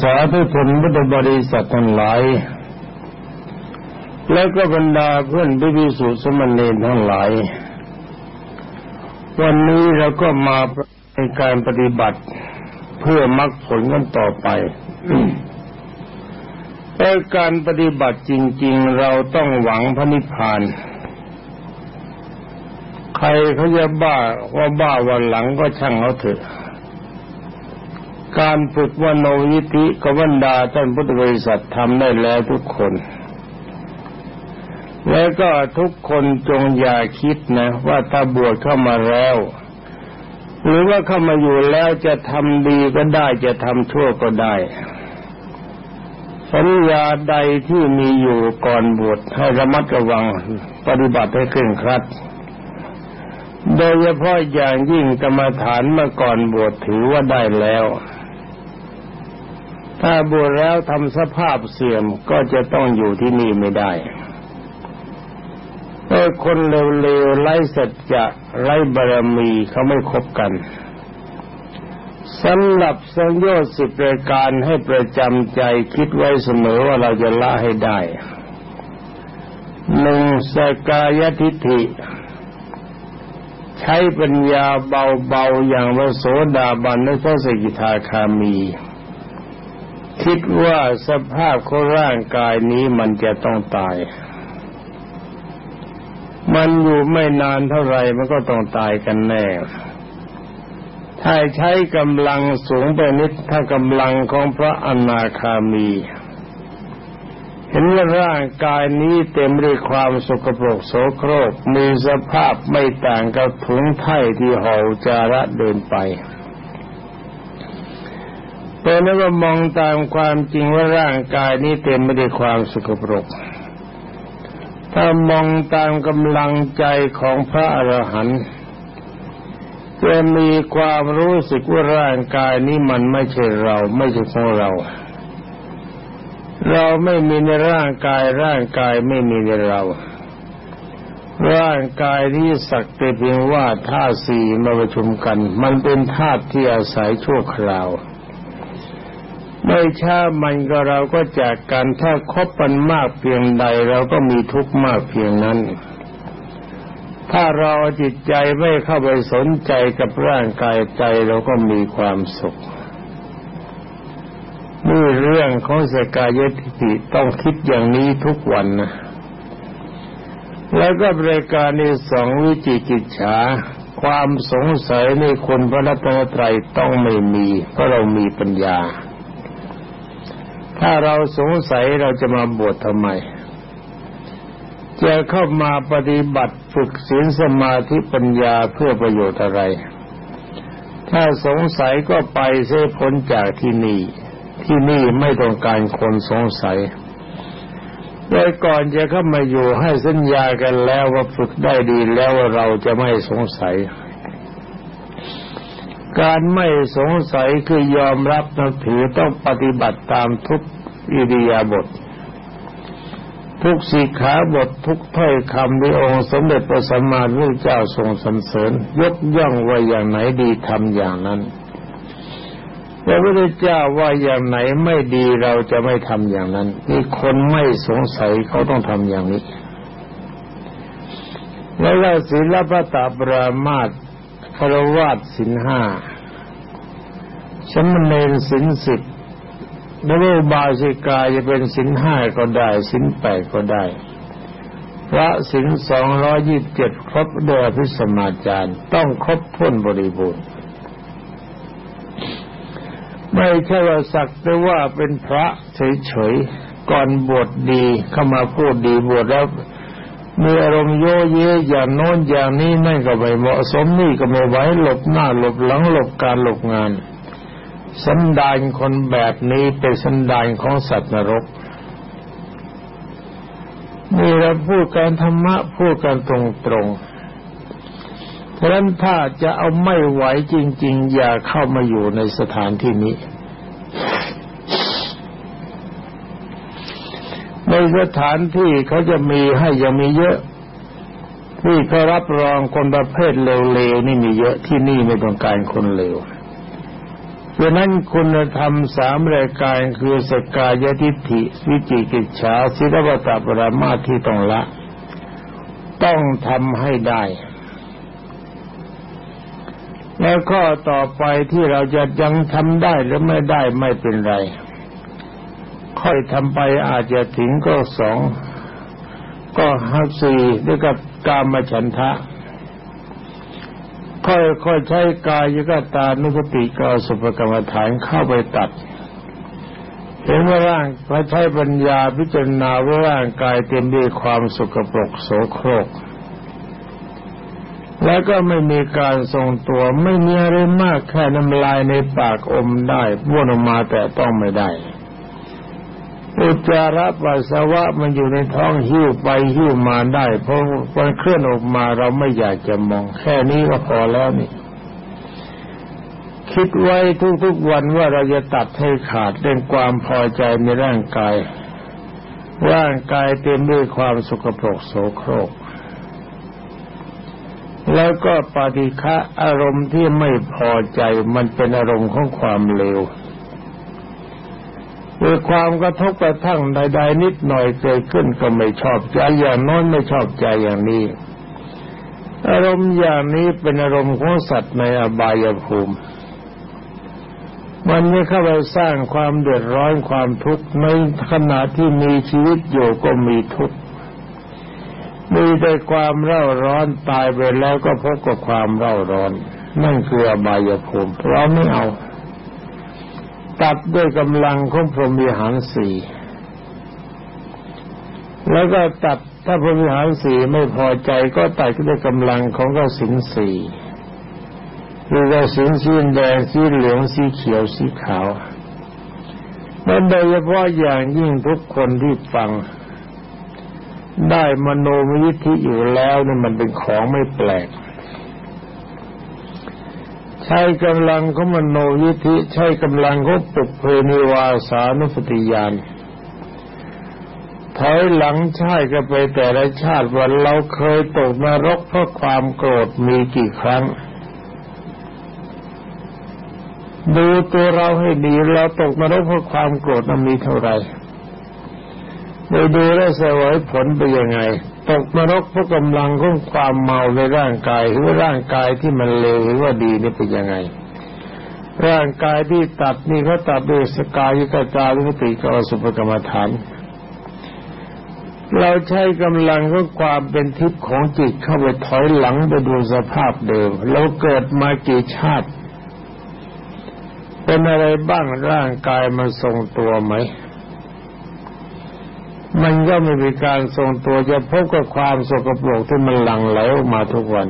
สาธุชนพุทธบริษัททั้งหลาย แล้วก็บรรดาเพื่อนพิพิสุสมณีทั้งหลาย วันนี้เราก็มาในการปฏิบัติเพื่อมรรคผลกันต่อไปแต่การปฏิบัติจริง ๆ เราต้องหวังพระนิพพาน ใครเขาจะบ้าว่าบ้าวันหลังก็ช่างเขาเถอะ การฝึกวโนยิธิกวันดาท่านพุทธบริษัททำได้แล้วทุกคน แล้วก็ทุกคนจงอย่าคิดนะ ว่าถ้าบวชเข้ามาแล้ว หรือว่าเข้ามาอยู่แล้วจะทำดีก็ได้จะทำชั่วก็ได้สัญญาใดที่มีอยู่ก่อนบวชให้ระมัดระวังปฏิบัติให้เคร่งครัด โดยเฉพาะอย่างยิ่งกรรมฐานเมื่อก่อนบวชถือว่าได้แล้ว ถ้าบวชแล้วทำสภาพเสื่อมก็จะต้องอยู่ที่นี่ไม่ได้เอ้คนเร็วๆไร้สัจจะไร้บารมีเขาไม่คบกันสำหรับสังโยชน์สิบรายการให้ประจำใจคิดไว้เสมอว่าเราจะละให้ได้หนึ่งสกายทิฏฐิ ใช้ปัญญาเบาๆอย่างวโสดาบันและพระสกิทาคามี คิดว่าสภาพของร่างกายนี้มันจะต้องตาย มันอยู่ไม่นานเท่าไรมันก็ต้องตายกันแน่ ถ้าใช้กำลังสูงไปนิดถ้ากำลังของพระอนาคามี เห็นว่าร่างกายนี้เต็มด้วยความสกปรกโสโครกมีสภาพไม่ต่างกับถุงไถ่ที่ห่อจาระเดินไป แต่นั้นว่ามองตามความจริงว่าร่างกายนี้เต็มไปด้วยความสกปรก ถ้ามองตามกำลังใจของพระอรหันต์จะมีความรู้สึกว่าร่างกายนี้มันไม่ใช่เรา ไม่ใช่ของเรา เราไม่มีในร่างกายร่างกายไม่มีในเรา ร่างกายที่สักแต่เพียงว่าธาตุสี่มาประชุมกัน มันเป็นธาตุที่อาศัยชั่วคราว ไม่ช้ามันก็เราก็จากกันถ้าคบกันมากเพียงใดเราก็มีทุกข์มากเพียงนั้น ถ้าเราจิตใจไม่เข้าไปสนใจกับร่างกายใจเราก็มีความสุขนี่เรื่องของสกายทิฏฐิต้องคิดอย่างนี้ทุกวันนะแล้วก็บริการในสองวิจิกิจฉา ความสงสัยในคนพระรัตนตรัยต้องไม่มีเพราะเรามีปัญญา ถ้าเราสงสัยเราจะมาบวชทำไม จะเข้ามาปฏิบัติฝึกศีลสมาธิปัญญาเพื่อประโยชน์อะไร ถ้าสงสัยก็ไปเสียพ้นจากที่นี่ ที่นี่ไม่ต้องการคนสงสัยโดยก่อนจะเข้ามาอยู่ให้สัญญากันแล้วว่าฝึกได้ดีแล้วว่าเราจะไม่สงสัย การไม่สงสัยคือยอมรับนับถือต้องปฏิบัติตามทุกอิริยาบถทุกสิขาบททุกถ้อยคำที่องค์สมเด็จพระสัมมาสัมพุทธเจ้าทรงสรรเสริญ ยกย่องว่าอย่างไหนดีทำอย่างนั้นพระพุทธเจ้าว่าอย่างไหนไม่ดีเราจะไม่ทำอย่างนั้นนี่คนไม่สงสัยเขาต้องทำอย่างนี้ แล้วศีลปตาปรามาต คารวาสสินห้าสมณเณรสินสิบแล้วบาสิกาจะเป็นสินห้าก็ได้สินแปดก็ได้ พระสินสองร้อยยี่สิบเจ็ดครบโดยพิสมาจารย์ ต้องครบถ้นบริบูรณ์ ไม่ใช่ว่าสักแต่ว่าเป็นพระเฉยๆ ก่อนบวชดีเข้ามาพูดดีบวชแล้ว มีอารมณ์โยเยอย่างโน้นอย่างนี้นั่นก็ไม่เหมาะสมนี่ก็ไม่ไหวหลบหน้าหลบหลังหลบการหลบงาน สันดานคนแบบนี้เป็นสันดานของสัตว์นรกนี่เราพูดการธรรมะพูดกันตรงๆเพราะฉะนั้นถ้าจะเอาไม่ไหวจริง ๆ อย่าเข้ามาอยู่ในสถานที่นี้ ในสถานที่เขาจะมีให้ยังมีเยอะ ที่เขารับรองคนประเภทเลวๆนี่มีเยอะที่นี่ไม่ต้องการคนเลวฉะนั้นคุณธรรมสามรายการคือสกายทิฏฐิวิจิกิจฉาศิลปตปรามาที่ต้องละ ต้องทำให้ได้ แล้วข้อต่อไปที่เราจะยังทำได้หรือไม่ได้ไม่เป็นไร ค่อยทำไปอาจจะถึงก็สองก็ห้าสี่ด้วยกับกามฉันทะ ค่อยๆใช้กายยกตานุสติกาสุภกรรมฐานเข้าไปตัดเห็นว่าร่างพระใช้ปัญญาพิจารณาว่าร่างกายเต็มด้วยความสุกปรกโสโครก แล้วก็ไม่มีการทรงตัวไม่มีอะไรมากแค่น้ำลายในปากอมได้บ้วนออกมาแต่ต้องไม่ได้ อุจจาระปัสสาวะมันอยู่ในท้องหิ้วไปหิ้วมาได้ เพราะมันเคลื่อนออกมาเราไม่อยากจะมอง แค่นี้ก็พอแล้วนี่ คิดไว้ทุกๆวันว่าเราจะตัดให้ขาดเรื่องความพอใจในร่างกาย ร่างกายเต็มด้วยความสกปรกโสโครก แล้วก็ปฏิฆะอารมณ์ที่ไม่พอใจมันเป็นอารมณ์ของความเลว คือความกระทบกระทั่งใด ๆ นิดหน่อยเกิดขึ้นก็ไม่ชอบใจอย่างน้นไม่ชอบใจอย่างนี้ อารมณ์อย่างนี้เป็นอารมณ์ของสัตว์ในอบายภูมิ มันไม่เข้าไปสร้างความเดือดร้อนความทุกข์ในขณะที่มีชีวิตอยู่ก็มีทุกข์มีแต่ความเร่าร้อนตายไปแล้วก็พบกับความเร่าร้อนนั่นคืออบายภูมิเราไม่เอา ตัดด้วยกำลังของพรหมิหารสี่แล้วก็ตัดถ้าพรหมิหารสี่ไม่พอใจก็ตัดด้วยกำลังของกสินสี่คือกสินสีแดงสีเหลืองสีเขียวสีขาวมันโดยเฉพาะอย่างยิ่งทุกคนที่ฟัง ได้มโนมยิทธิอยู่แล้วนี่มันเป็นของไม่แปลก ใช้กำลังของมโนยิธิ ใช้กำลังของปุกเพนิวาสานุสติยานถอยหลังใช่ก็ไปแต่ละชาติวันเราเคยตกนรกเพราะความโกรธมีกี่ครั้ง ดูตัวเราให้ดีเราตกนรกเพราะความโกรธนั้นมีเท่าไหร่ไปดูแลเสวยผลไปยังไง ตกนรกเพราะกำลังของความเมาในร่างกายหรือว่าร่างกายที่มันเลวหรือว่าดีนี่เป็นยังไง ร่างกายที่ตัดนี่เขาตัดด้วยสกายกจารุติกสุปกรรมฐาน เราใช้กำลังของความเป็นทิพย์ของจิตเข้าไปถอยหลังไปดูสภาพเดิมเราเกิดมากี่ชาติ เป็นอะไรบ้างร่างกายมันทรงตัวไหม มันก็ไม่มีการทรงตัวจะพบกับความสกปรกที่มันหลั่งไหลออกมาทุกวัน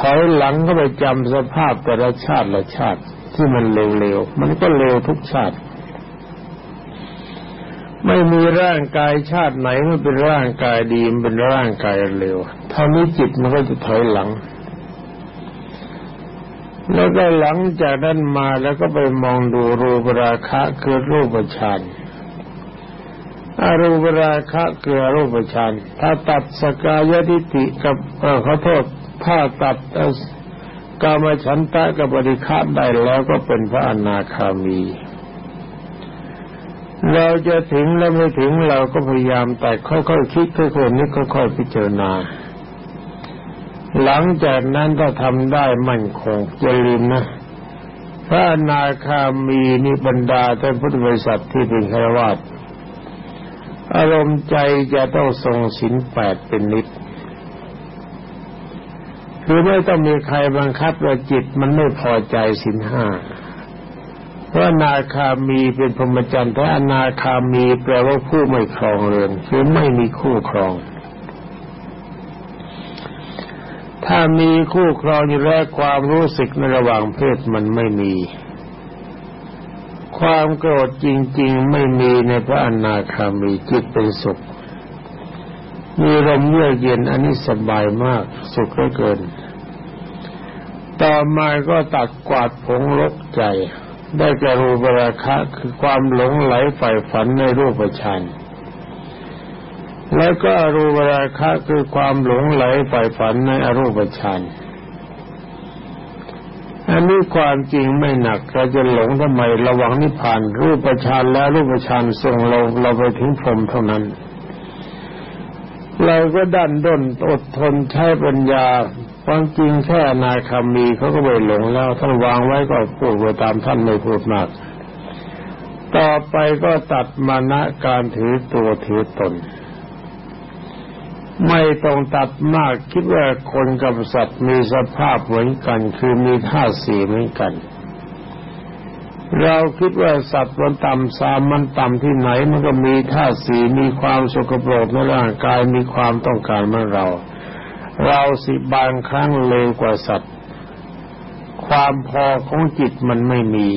ถอยหลังก็ไปจำสภาพแต่ละชาติละชาติที่มันเร็วๆ มันก็เร็วทุกชาติ ไม่มีร่างกายชาติไหนมันเป็นร่างกายดีมันเป็นร่างกายเร็วเท่านี้จิตมันก็จะถอยหลัง แล้วก็หลังจากนั้นมาแล้วก็ไปมองดูรูปราคะคือรูปฌาน อารูปราคะเกลือรูปฌานถ้าตัดสกายทิฏฐิกับขอโทษถ้าตัดกามฉันตะกับบริฆาได้แล้วก็เป็นพระอนาคามี เราจะถึงแล้วไม่ถึงเราก็พยายามแต่ค่อยๆคิดค่อยๆนึกค่อยๆพิจารณา หลังจากนั้นถ้าทำได้มั่นคงอย่าลืมนะพระอนาคามีนิบรรดาท่านพุทธบริษัทที่เป็นฆราวาส อารมณ์ใจจะต้องทรงสินแปดเป็นนิดคือไม่ต้องมีใครบังคับว่าจิตมันไม่พอใจสินห้าเพราะนาคามีเป็นพรหมจรรย์แต่อนาคามีแปลว่าผู้ไม่ครองเรือนคือไม่มีคู่ครอง ถ้ามีคู่ครองอยู่แล้วความรู้สึกในระหว่างเพศมันไม่มี ความโกรธจริง ๆ ไม่มีในพระอนาคามีจิตเป็นสุข มีลมเยือกเย็นอันนี้สบายมากสุขเหลือเกิน ต่อมาก็ตัดกวาดผงลกใจ ได้กรูปราคะคือความหลงไหลใฝ่ฝันในรูปฌานแล้วก็รูปราคะคือความหลงไหลใฝ่ฝันในอรูปฌาน อันนี้ความจริงไม่หนักเราจะหลงทำไมระวังนิพพาน รูปฌานแล้วรูปฌานส่งเราเราไปถึงพรหมเท่านั้น เราก็ดันด้นอดทนใช้ปัญญาความจริงแค่นาคามีเขาก็ไปหลงแล้วท่านวางไว้ก็พูดไปตามท่านไม่พูดมาก ต่อไปก็ตัดมานะการถือตัวถือตน ไม่ต้องตัดมากคิดว่าคนกับสัตว์มีสภาพเหมือนกัน คือมีท่าสีเหมือนกัน เราคิดว่าสัตว์มันต่ำสามมันต่ำที่ไหน มันก็มีท่าสีมีความสกปรกในร่างกายมีความต้องการเหมือนเรา เราสิบางครั้งเลวกว่าสัตว์ ความพอของจิตมันไม่มี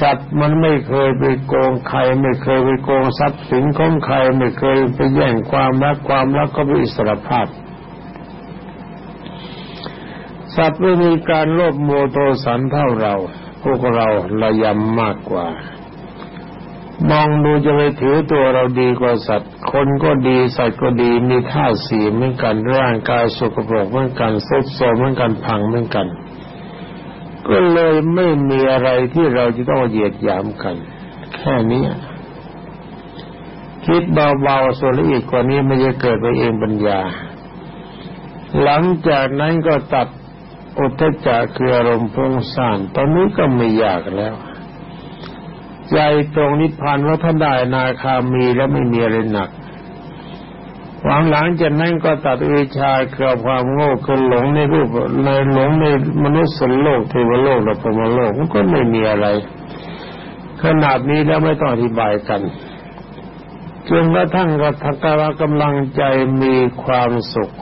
สัตว์มันไม่เคยไปโกงใคร ไม่เคยไปโกงทรัพย์สินของใคร ไม่เคยไปแย่งความรักความรักก็เป็นอิสรภาพ สัตว์ไม่มีการโลภโมโทสันเท่าเรา พวกเราระยำมากกว่า มองดูจะไปถือตัวเราดีกว่าสัตว์ คนก็ดีสัตว์ก็ดีมีท่าสีเหมือนกันร่างกายสกปรกเหมือนกันซุดโซมเหมือนกันพังเหมือนกัน ก็เลยไม่มีอะไรที่เราจะต้องเหยียดหยามกัน แค่นี้คิดเบาๆส่วนละเอียดกว่านี้ไม่จะเกิดไปเองปัญญา หลังจากนั้นก็ตัดอุทจจะคืออารมณ์พงซ่านตอนนี้ก็ไม่ยากแล้ว ใจตรงนิพพานว่าท่านได้นาคามีแล้วไม่มีอะไรหนัก หวังหลังจากนั้นก็ตัดวิชาเกี่ยวความโง่คือหลงในรูปในหลงในมนุษย์สโลกเทวโลกและพรมโลกมันก็ไม่มีอะไร ขนาดนี้แล้วไม่ต้องอธิบายกันจนกระทั่งกระทักการกำลังใจมีความสุข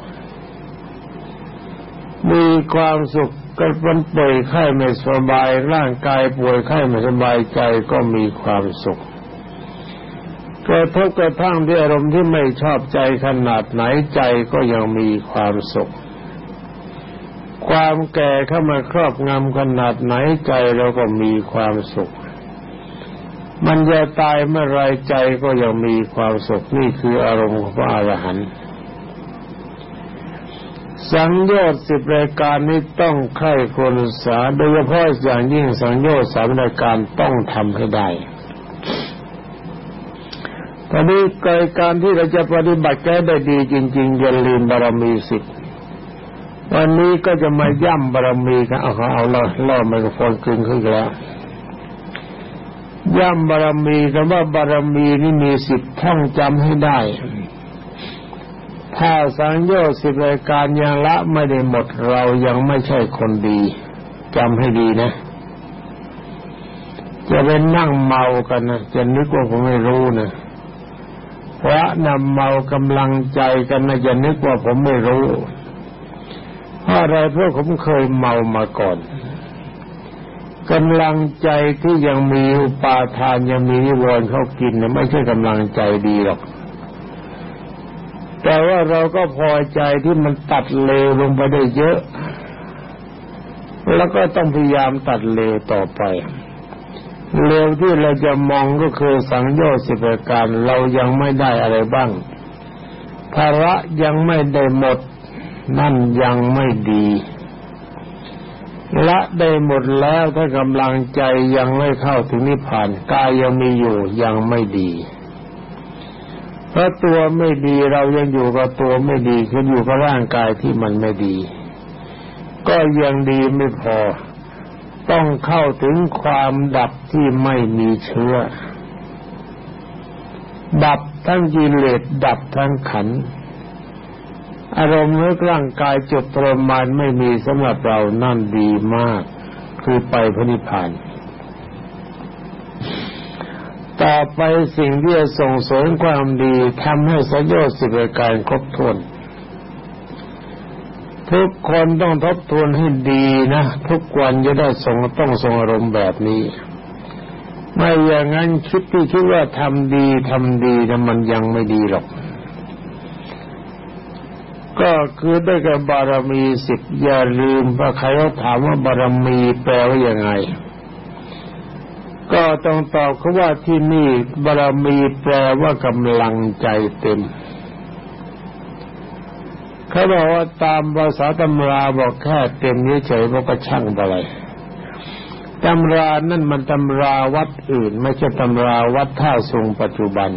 มีความสุขก็มันป่วยไข้ไม่สบายร่างกายป่วยไข้ไม่สบายใจก็มีความสุข กระทบกระทั่งที่อารมณ์ที่ไม่ชอบใจขนาดไหนใจก็ยังมีความสุข ความแก่เข้ามาครอบงำขนาดไหนใจเราก็มีความสุข มันจะตายเมื่อไรใจก็ยังมีความสุขนี่คืออารมณ์ของพระอรหันต์สังโยชน์สิบรายการนี้ต้องใคร่ควรศึกษาโดยเฉพาะอย่างยิ่งสังโยชน์สามรายการต้องทำให้ได้ ตอนนี้กายการที่เราจะปฏิบัติแก้ได้ดีจริงๆอย่าลืมบารมีสิบวันนี้ก็จะมาย่ำบารมีกันเอาเขาเอาล่อล่อไมโครโฟนกึ่งขึ้นแล้วย่ำบารมีกันว่าบารมีนี่มีสิบท่องจำให้ได้ ถ้าสังโยชน์สิบรายการยังละไม่ได้หมดเรายังไม่ใช่คนดีจำให้ดีนะ จะเป็นนั่งเมากันนะจะนึกว่าผมไม่รู้นะ พระนำเมากำลังใจกันนะจะนึกว่าผมไม่รู้เพราะอะไรเพราะผมเคยเมามาก่อนกำลังใจที่ยังมีอุปาทานยังมีนิวรณ์เขากินเนี่ยไม่ใช่กำลังใจดีหรอก แต่ว่าเราก็พอใจที่มันตัดเลวลงไปได้เยอะ แล้วก็ต้องพยายามตัดเลวต่อไป เลวที่เราจะมองก็คือสังโยชน์สิบประการเรายังไม่ได้อะไรบ้างภาระยังไม่ได้หมด นั่นยังไม่ดีละได้หมดแล้วถ้ากำลังใจยังไม่เข้าถึงนิพพานกายยังมีอยู่ยังไม่ดีเพราะตัวไม่ดีเรายังอยู่กับตัวไม่ดีคืออยู่กับร่างกายที่มันไม่ดี ก็ยังดีไม่พอ ต้องเข้าถึงความดับที่ไม่มีเชื้อ ดับทั้งกิเลสดับทั้งขัน อารมณ์เมื่อร่างกายจุดประมาณไม่มีสำหรับเรานั่นดีมาก คือไปพระนิพพาน ต่อไปสิ่งที่จะส่งเสริมความดีทำให้สยชน์สิบประการครบถ้วน ทุกคนต้องทบทวนให้ดีนะ ทุกวันจะได้ส่งต้องส่งอารมณ์แบบนี้ ไม่อย่างนั้นคิดที่คิดว่าทำดีทำดีแต่มันยังไม่ดีหรอก ก็คือได้กับบารมีสิบอย่าลืมว่าใครเขาถามว่าบารมีแปลว่ายังไง ก็ต้องตอบเขาว่าที่นี่บารมีแปลว่ากำลังใจเต็ม เขาบอกว่าตามภาษาตำราบอกแค่เต็มเฉยๆมันก็ช่างไปเลยตำรานั่นมันตำราวัดอื่น ไม่ใช่ตำราวัดท่าทรงปัจจุบัน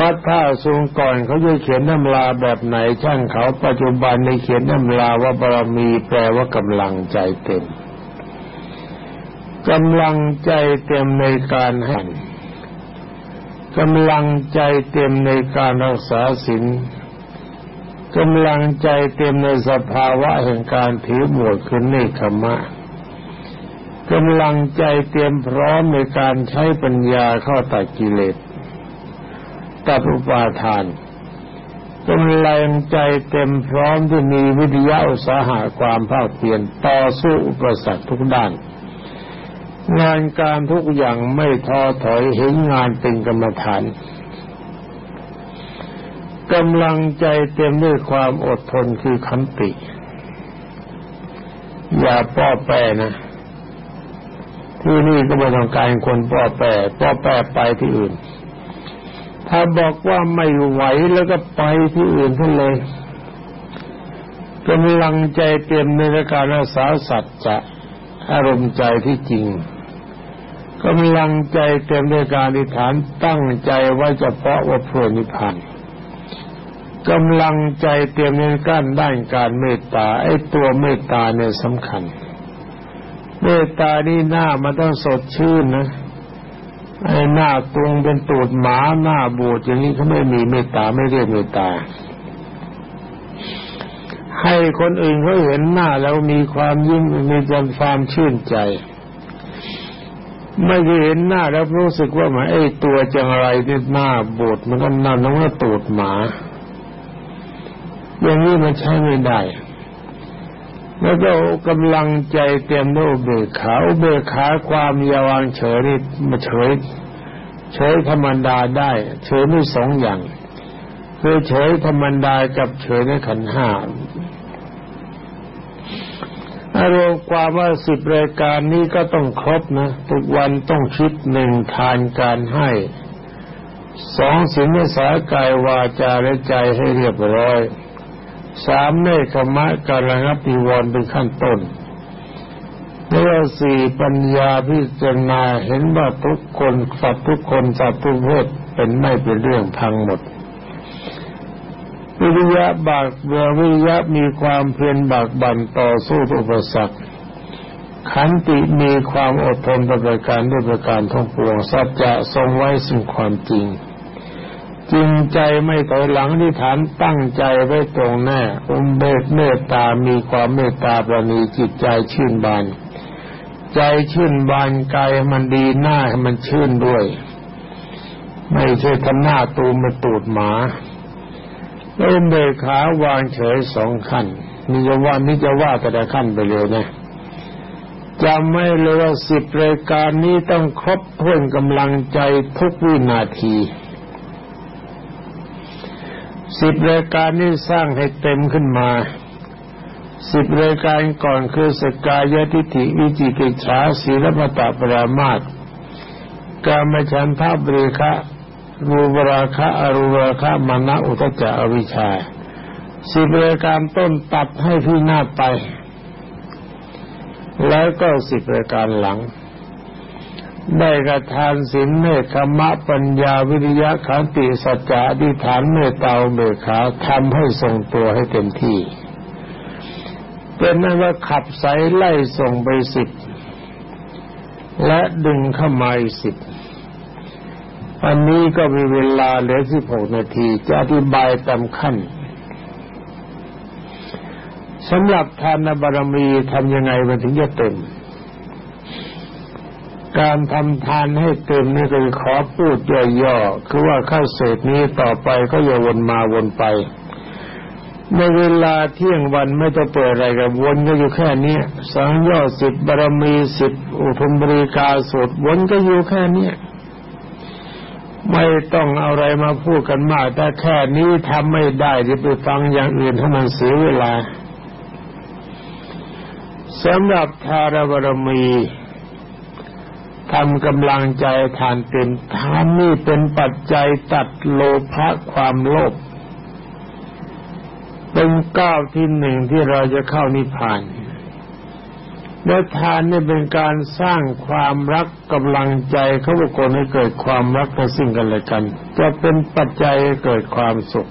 วัดท่าทรงก่อนเขาจะเขียนตำราแบบไหนช่างเขาปัจจุบันในเขียนตำราว่าบารมีแปลว่ากำลังใจเต็มกำลังใจเต็มในการให้กำลังใจเต็มในการรักษาศีล กำลังใจเต็มในสภาวะแห่งการถือหมวดคือเนคขมะกำลังใจเตรียมพร้อมในการใช้ปัญญาเข้าตัดกิเลสตัดอุปาทานกำลังใจเต็มพร้อมที่มีวิทยาอุตสาหะความภาคเพียรต่อสู้อุปสรรคทุกด้าน งานการทุกอย่างไม่ท้อถอยเห็นงานเป็นกรรมฐาน กำลังใจเต็มด้วยความอดทนคือขันติ อย่าป้อแปรนะ ที่นี่ก็ไม่ต้องการคนป้อแปรป้อแปรไปที่อื่น ถ้าบอกว่าไม่ไหวแล้วก็ไปที่อื่นทั้งเลยกำลังใจเต็มในการรักษาสัจจะอารมณ์ใจที่จริงกำลังใจเต็มในการอธิษฐานตั้งใจไว้เฉพาะว่าเพื่อนิพพาน กำลังใจเตรียมในกั้นด้านการเมตตาไอ้ตัวเมตตาเนี่ยสำคัญ เมตตานี่หน้ามันต้องสดชื่นนะไอ้หน้าตรงเป็นตูดหมาหน้าบูดอย่างนี้เขาไม่มีเมตตาไม่เรียกเมตตา ให้คนอื่นเขาเห็นหน้าแล้วมีความยิ้มมีความชื่นใจ ไม่ได้เห็นหน้าแล้วรู้สึกว่ามันไอ้ตัวจังไรนี่หน้าบูดมันก็นั่นน้องว่าตูดหมา อย่างนี้มันใช้ไม่ได้ แล้วก็กำลังใจเต็มด้วยเบิกขาเบิกขาความยาวางเฉยนี่มาเฉย เฉยธรรมดาได้ เฉยไม่สองอย่าง คือเฉยธรรมดากับเฉยในขันห้าอารมณ์ความว่าสิบรายการนี้ก็ต้องครบนะทุกวันต้องคิดหนึ่งทานการให้สองสินสากายวาจาและใจให้เรียบร้อย สามเนคขมะการระงับปีวรเป็นขั้นต้นเนื้อสี่ปัญญาพิจารณาเห็นว่าทุกคนสัตว์ทุกคนสัตว์ทุกเพศเป็นไม่เป็นเรื่องพังหมด วิริยะบากเบือวิริยะมีความเพียรบากบั่นต่อสู้อุปสรรคขันติมีความอดทนประการด้วยประการทั้งปวงสัจจะทรงไว้ซึ่งความจริง จริงใจไม่ถอยหลังที่ฐานตั้งใจไว้ตรงแน่อุมเบกเมตตามีความเมตตาประณีจิตใจชื่นบาน ใจชื่นบานกายมันดีหน้าให้มันชื่นด้วย ไม่ใช่ทำหน้าตูมมาตูดหมาแล้วเบกขาวางเฉยสองขั้นนี่จะว่านี่จะว่าแต่ละขั้นไปเลยนะจำไม่เลยว่าสิบรายการนี้ต้องครบเพื่อนกำลังใจทุกวินาที สิบรายการนี้สร้างให้เต็มขึ้นมาสิบรายการก่อนคือสกายทิฏฐิวิจิกิจฉาศีลปตะปรามาตกามฉันทาบริคะรูปราคะอรูราคะมานะอุตจาอวิชาสิบรายการต้นตัดให้พี่หน้าไป แล้วก็สิบรายการหลัง ได้กระทานศีลเมตขมะปัญญาวิริยะขันติสัจจะดิฐานเมตตาเบขาทำให้ทรงตัวให้เต็มที่ เป็นนั้นว่าขับสายไล่ส่งไปสิบและดึงเข้ามาอีกสิบอันนี้ก็มีเวลาเหลือสิบหกนาที จะอธิบายตามขั้นสำหรับทานบารมีทำยังไงมันถึงจะเต็ม การทำทานให้เต็มนี่คือขอพูดย่อๆคือว่าข้าเศษนี้ต่อไปก็อย่าวนมาวนไป ในเวลาเที่ยงวันไม่ต้องเปิดอะไรกับวนก็อยู่แค่นี้สังย่อสิบบารมีสิบอุทุมบริกาสุดวนก็อยู่แค่นี้ไม่ต้องเอาอะไรมาพูดกันมากแต่แค่นี้ทำไม่ได้จะไปฟังอย่างอื่นให้มันเสียเวลาสำหรับทารบารมี ทำกำลังใจทานเต็มทานนี่เป็นปัจจัยตัดโลภะความโลภเป็นก้าวที่หนึ่งที่เราจะเข้านิพพานและทานนี่เป็นการสร้างความรักกำลังใจเขาบุคคลให้เกิดความรักต่อสิ่งกันและกัน จะเป็นปัจจัยให้เกิดความสุข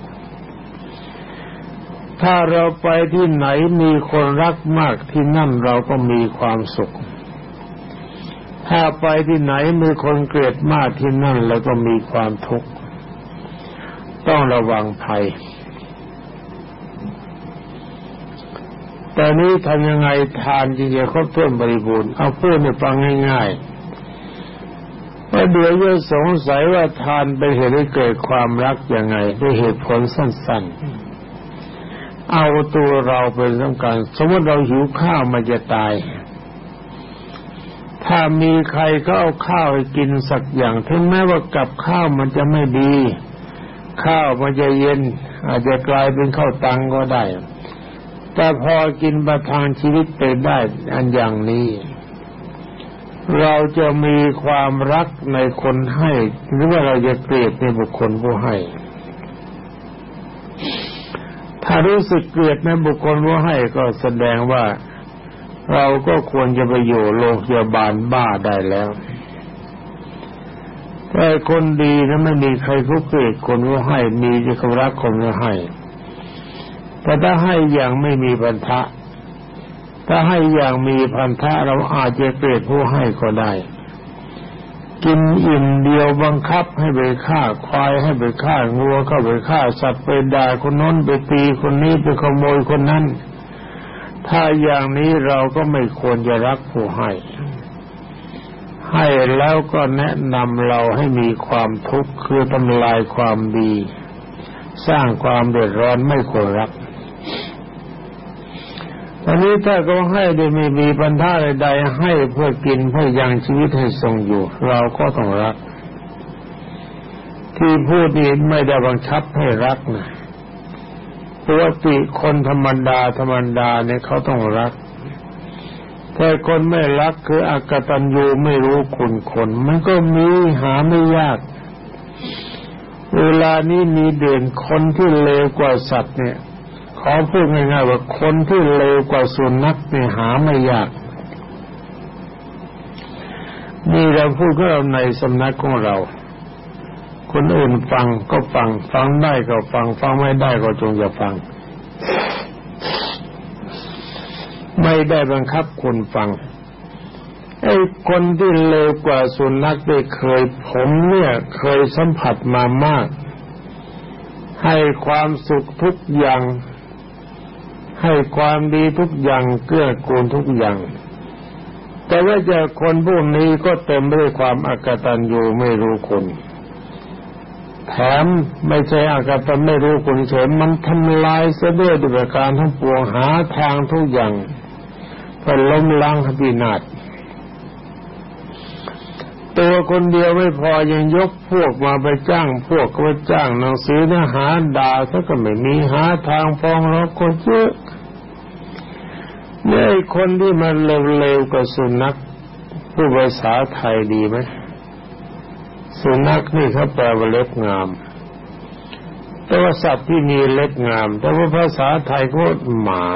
ถ้าเราไปที่ไหนมีคนรักมากที่นั่นเราก็มีความสุข ถ้าไปที่ไหนมีคนเกลียดมากที่นั่นเราก็มีความทุกข์ต้องระวังภัย แต่นี้ทำยังไงทานจริงๆครบถ้วนบริบูรณ์เอาพูดให้ฟังง่ายๆว่าเดี๋ยวจะสงสัยว่าทานเป็นเหตุให้เกิดความรักยังไงด้วยเหตุผลสั้นๆ เอาตัวเราเป็นสำคัญสมมติเราหิวข้าวมันจะตาย ถ้ามีใครก็เอาข้าวให้กินสักอย่างถึงแม้ว่ากับข้าวมันจะไม่ดี ข้าวมันจะเย็น อาจจะกลายเป็นข้าวตังก็ได้ แต่พอกินประทานชีวิตไปได้อันอย่างนี้ เราจะมีความรักในคนให้ หรือว่าเราจะเกลียดในบุคคลผู้ให้ ถ้ารู้สึกเกลียดในบุคคลผู้ให้ก็แสดงว่า เราก็ควรจะไปอยู่โรงพยาบาลบ้าได้แล้ว แต่คนดีนะไม่มีใครเขาเกลียดคนผู้ให้มีจะเขารักคนผู้ให้ แต่ถ้าให้อย่างไม่มีพันธะ ถ้าให้อย่างมีพันธะเราอาจจะเกลียดผู้ให้ก็ได้ กินอิ่มเดียวบังคับให้ไปฆ่าควายให้ไปฆ่างัวเข้าไปฆ่าสัตว์ไปด่าคนน้นไปตีคนนี้ไปขโมยคนนั้น ถ้าอย่างนี้เราก็ไม่ควรจะรักผู้ให้ ให้แล้วก็แนะนำเราให้มีความทุกข์คือทำลายความดี สร้างความเดือดร้อนไม่ควรรักอันนี้ถ้าเขาให้โดยไม่มีปัญหาใดๆให้เพื่อกินเพื่อยังชีวิตให้ทรงอยู่ เราก็ต้องรัก ที่พูดนี้ไม่ได้บังคับให้รักนะ ปกติคนธรรมดาธรรมดาเนี่ยเขาต้องรัก แต่คนไม่รักคืออากตัญญูไม่รู้คุณคนมันก็มีหาไม่ยาก เวลานี้มีเด่นคนที่เลวกว่าสัตว์เนี่ย ขอพูดง่ายๆว่าคนที่เลวกว่าสุนัขเนี่ยหาไม่ยาก นี่เราพูดก็เราในสำนักของเรา คนอื่นฟังก็ฟัง ฟังได้ก็ฟัง ฟังไม่ได้ก็จงอย่าฟัง ไม่ได้บังคับคนฟังไอ้คนที่เลวกว่าสุนัขได้เคยผมเนี่ยเคยสัมผัสมามาก ให้ความสุขทุกอย่าง ให้ความดีทุกอย่างเกื้อกูลทุกอย่าง แต่ว่าจะคนพวกนี้ก็เต็มไปด้วยความอากตันอยู่ไม่รู้คุณ แถมไม่ใช่อากตันไม่รู้คุณเฉยมันทำลายเสด้วยด้วยการทั้งปวงหาทางทุกอย่างเพื่อล้มล้างพินาศตัวคนเดียวไม่พอยังยกพวกมาไปจ้าง พวกก็จ้างหนังสือเนื้อหาด่าซะก็ไม่มีหาทางฟ้องร้องคนเยอะเนี่ยคนที่มันเร็วๆกับสุนัขผู้ภาษาไทยดีไหม สุนัขนี่เขาแปลว่าเล็บงาม แต่ว่าสัตว์ที่มีเล็บงาม แต่ว่าภาษาไทยก็หมา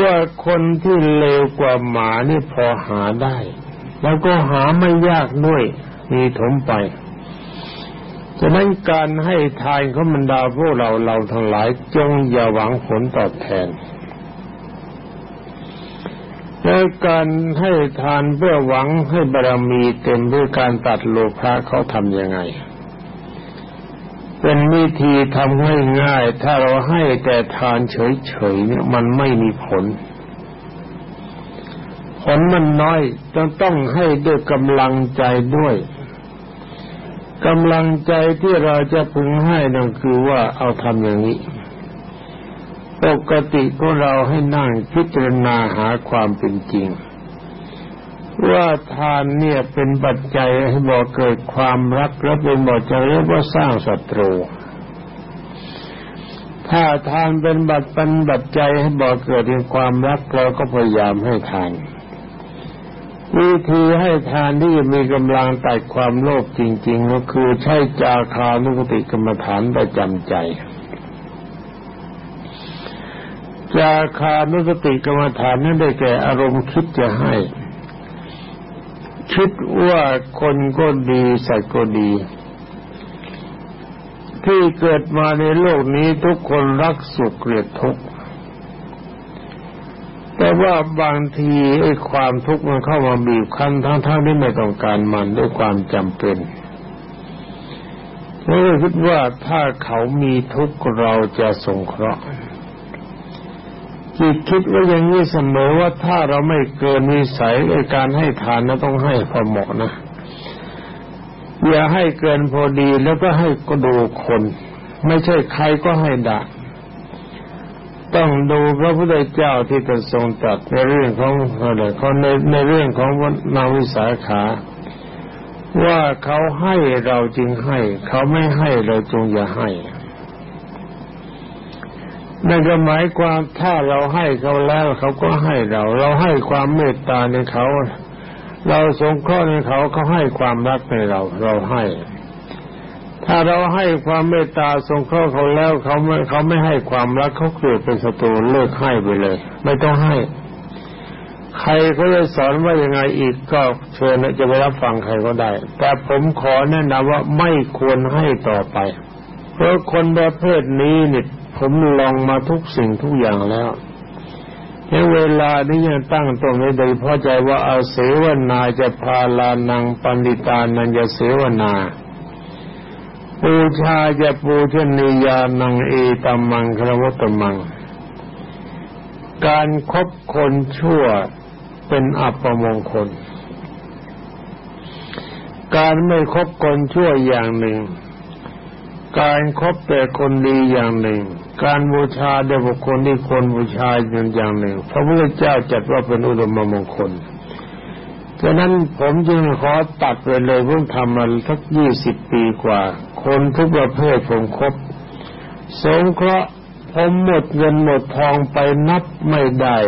ว่าคนที่เลวกว่าหมานี่พอหาได้ แล้วก็หาไม่ยากด้วยมีถมไปฉะนั้นการให้ทานเขาบรรดาพวกเราเราทั้งหลายจงอย่าหวังผลตอบแทน และการให้ทานเพื่อหวังให้บารมีเต็มด้วยการตัดโลภะเขาทำยังไง เป็นวิธีทำให้ง่าย ถ้าเราให้แต่ทานเฉยๆเนี่ยมันไม่มีผล ผลมันน้อยต้องต้องให้ด้วยกำลังใจด้วยกำลังใจที่เราจะพึงให้นั่นคือว่าเอาทำอย่างนี้ ปกติพวกเราให้นั่งพิจารณาหาความเป็นจริง ว่าทานเนี่ยเป็นปัจจัยให้บอกเกิดความรักและเป็นบอกจะเรียกว่าสร้างศัตรู ถ้าทานเป็นบัตรเป็นบัตรใจให้บอกเกิดเป็นความรักเราก็พยายามให้ทานวิธีให้ทานที่มีกำลังตัดความโลภจริง ๆ ก็คือใช้จาคานุปติกรรมฐานประจำใจ จาคานุสติกรรมฐานนั้นได้แก่อารมณ์คิดจะให้ คิดว่าคนก็ดีสัตว์ก็ดี ที่เกิดมาในโลกนี้ทุกคนรักสุขเกลียดทุกข์แต่ว่าบางทีไอ้ความทุกข์มันเข้ามาบีบคั้นทั้งๆที่ไม่ต้องการมันด้วยความจำเป็นเราคิดว่าถ้าเขามีทุกข์เราจะสงเคราะห์ จิตคิดว่าอย่างนี้เสมอว่าถ้าเราไม่เกินวิสัยในการให้ทานนะต้องให้พอเหมาะนะอย่าให้เกินพอดีแล้วก็ให้กระดูคน ไม่ใช่ใครก็ให้ด่าต้องดูพระพุทธเจ้าที่ตรัสทรงตรัสในเรื่องของอะไรเขาในในเรื่องของนาวิสาขา ว่าเขาให้เราจึงให้ เขาไม่ให้เราจงอย่าให้ นั่นก็หมายความถ้าเราให้เขาแล้วเขาก็ให้เรา เราให้ความเมตตาในเขา เราสงเคราะห์ในเขาเขาให้ความรักในเรา เราให้ ถ้าเราให้ความเมตตาสงเคราะห์เขาแล้วเขาไม่เขาไม่ให้ความรักเขาเกิดเป็นศัตรูเลิกให้ไปเลย ไม่ต้องให้ ใครเขาจะสอนว่ายังไงอีกก็เชิญจะไปรับฟังใครก็ได้ แต่ผมขอแนะนำว่าไม่ควรให้ต่อไป เพราะคนประเภทนี้เนี่ย ผมลองมาทุกสิ่งทุกอย่างแล้วในเวลานี้ยังตั้งตรงนี้โดยพอใจว่าอาเสวนาจะพาลานังปันิตานันจะเสวนาปูชาจะปูชนียานังเอตัมมังครวตมัง การครบคนชั่วเป็นอัปมงคล การไม่คบคนชั่วอย่างหนึ่ง การครบแต่คนดีอย่างหนึ่ง การบูชาเดบุคคลที่คนบูชาอย่างอย่างหนึ่ง พระพุทธเจ้าจัดว่าเป็นอุดมมงคลฉะนั้นผมจึงขอตัดไปเลยเพิ่งทำมาสักยี่สิบปีกว่า คนทุกประเภทผมครบสงเคราะห์ผมหมดเงินหมดทองไปนับไม่ได้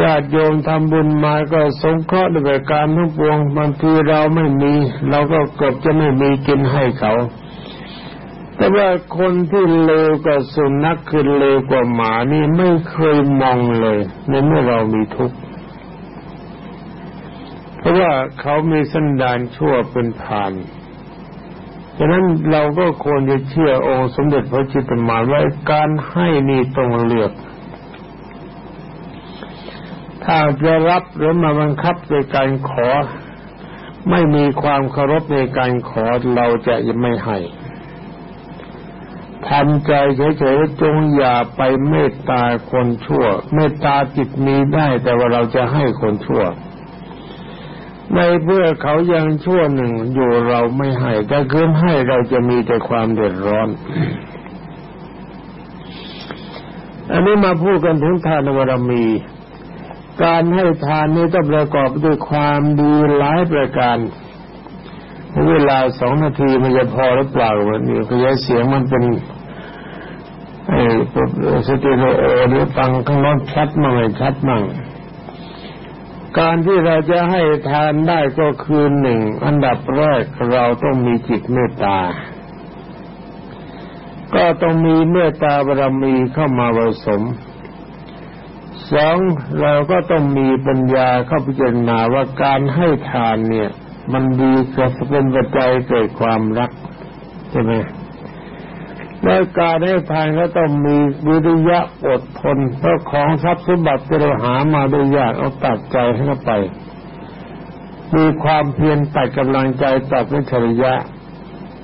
ญาติโยมทำบุญมาก็สงเคราะห์ด้วยการทุกวงบางทีเราไม่มี เราก็เกือบจะไม่มีกินให้เขา แต่ว่าคนที่เลวกว่าสุนัขคือเลวกว่าหมานี่ไม่เคยมองเลย ในเมื่อเรามีทุกข์เพราะว่าเขามีสันดานชั่วเป็นผ่านฉะนั้นเราก็ควรจะเชื่อองค์สมเด็จพระจิตมารว่าการให้นี่ต้องเลือก ถ้าจะรับหรือมาบังคับโดยการขอ ไม่มีความเคารพในการขอเราจะยังไม่ให้ ทำใจเฉยๆจงอย่าไปเมตตาคนชั่ว เมตตาจิตมีได้แต่ว่าเราจะให้คนชั่ว ในเพื่อเขายังชั่วหนึ่งอยู่เราไม่ให้แต่คืนให้เราจะมีแต่ความเดือดร้อน อันนี้มาพูดกันถึงทานบารมี การให้ทานนี้ต้องประกอบด้วยความดีหลายประการเวลาสองนาทีมันจะพอหรือเปล่าวันนี้ขยายเสียงมันเป็น ไอ้สติโลโอหรือฟังข้างนอกชัดมั่งไม่ชัดมั่งการที่เราจะให้ทานได้ก็คือหนึ่งอันดับแรกเราต้องมีจิตเมตตา ก็ต้องมีเมตตาบารมีเข้ามาผสมสองเราก็ต้องมีปัญญาเข้าพิจารณาว่าการให้ทานเนี่ย มันดีจะเป็นปัจจัยเกิดความรักใช่ไหม แล้วการให้ทานก็ต้องมีวิริยะอดทนเพราะของทรัพย์สมบัติที่เราหามาด้ยยากเอาตัดใจให้เข้าไป มีความเพียรตัดกำลังใจตัดวิชริยะ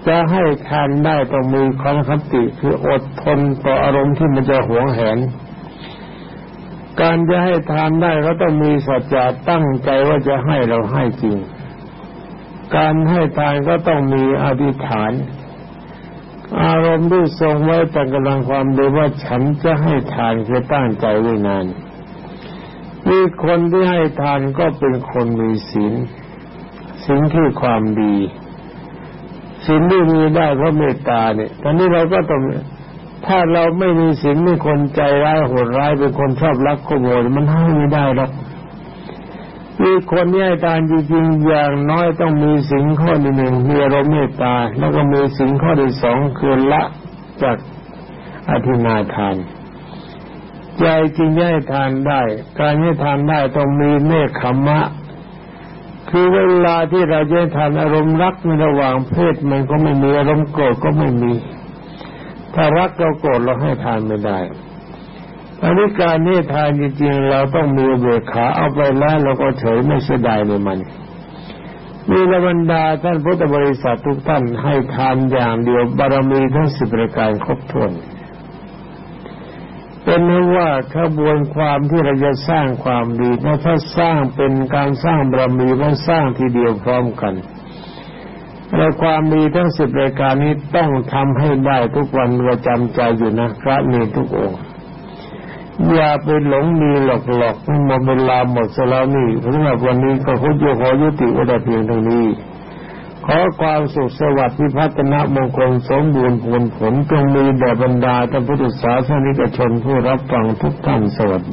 จะให้ทานได้ต้องมีความคันติคืออดทนต่ออารมณ์ที่มันจะหวงแหน การจะให้ทานได้ก็ต้องมีสัจจะตั้งใจว่าจะให้เราให้จริง การให้ทานก็ต้องมีอธิษฐาน อารมณ์ที่ทรงไว้แต่กำลังความดีว่าฉันจะให้ทานคือตั้งใจไว้นานมีคนที่ให้ทานก็เป็นคนมีศีลศีลคือความดีศีลที่มีได้เพราะเมตตาเนี่ยตอนนี้เราก็ต้องถ้าเราไม่มีศีลเป็นคนใจร้ายโหดร้ายเป็นคนชอบลักขโมยมันให้ไม่ได้หรอก มีคนที่ให้ทานจริงๆอย่างน้อยต้องมีสิ่งข้อที่หนึ่งมีอารมณ์เมตตา แล้วก็มีสิ่งข้อที่สองคือละจากอธินาทาน ใจจริงให้ทานได้ การให้ทานได้ต้องมีเมฆขมะ คือเวลาที่เราจะทานอารมณ์รักในระหว่างเพศมันก็ไม่มีอารมณ์โกรธก็ไม่มี ถ้ารักเราโกรธเราให้ทานไม่ได้ อันนี้การให้ทานจริงๆ เราต้องมีเบิกขาเอาไปแล้วเราก็เฉยไม่เสียดายในมันมีระบรรดาท่านพุทธบริษัททุกท่านให้ทานอย่างเดียวบารมีทั้งสิบประการครบถ้วนเป็นว่าขบวนความที่เราจะสร้างความดีนะถ้าสร้างเป็นการสร้างบารมีมันสร้างทีเดียวพร้อมกันและความดีทั้งสิบรายการนี้ต้องทำให้ได้ทุกวันประจำใจอยู่นะพระมีทุกองค์ อย่าไปหลงมีหลอกหลอกหมดเวลาหมดสลานี่สำหรับวันนี้ก็พุทธโยขอยุติวัฏเพียงเท่านี้ ขอความสุขสวัสดิ์พิพัฒนมงคลสมบูรณ์ผลผลจงมีแด่บรรดาท่านพุทธศาสนิกชนผู้รับฟังทุกท่านสวัสดี